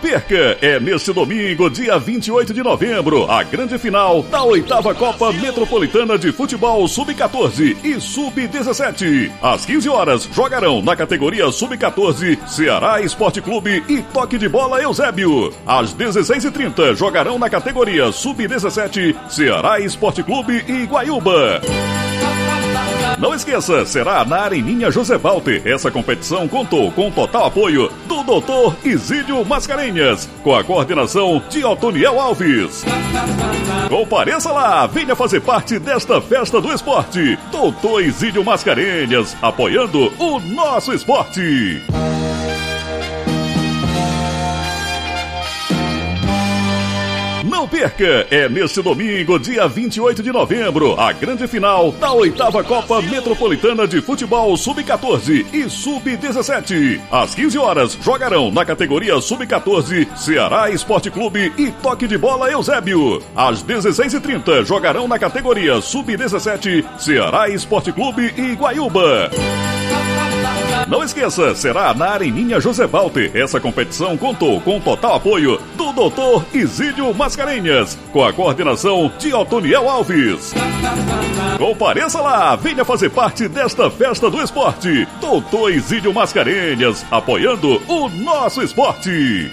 perca! É neste domingo, dia 28 de novembro, a grande final da oitava Copa Metropolitana de Futebol Sub-14 e Sub-17. Às 15 horas, jogarão na categoria Sub-14 Ceará Esporte Clube e Toque de Bola Eusébio. Às 16h30, jogarão na categoria Sub-17 Ceará Esporte Clube e Guaiúba. Não esqueça, será na Areninha José Walter. Essa competição contou com total apoio do Dr. Isídio Mascarenhas, com a coordenação de Otoniel Alves. Compareça lá, venha fazer parte desta festa do esporte. Doutor Isídio Mascarenhas, apoiando o nosso esporte. Não perca! É neste domingo, dia 28 de novembro, a grande final da oitava Copa Metropolitana de Futebol Sub-14 e Sub-17. Às 15 horas, jogarão na categoria Sub-14 Ceará Esporte Clube e Toque de Bola Eusébio. Às 16h30, jogarão na categoria Sub-17 Ceará Esporte Clube e Guaiúba. Não esqueça, será na Areninha José Walter. Essa competição contou com total apoio do Dr. Isídio Mascarenhas, com a coordenação de Otoniel Alves. Compareça lá, venha fazer parte desta festa do esporte. Doutor Isídio Mascarenhas, apoiando o nosso esporte.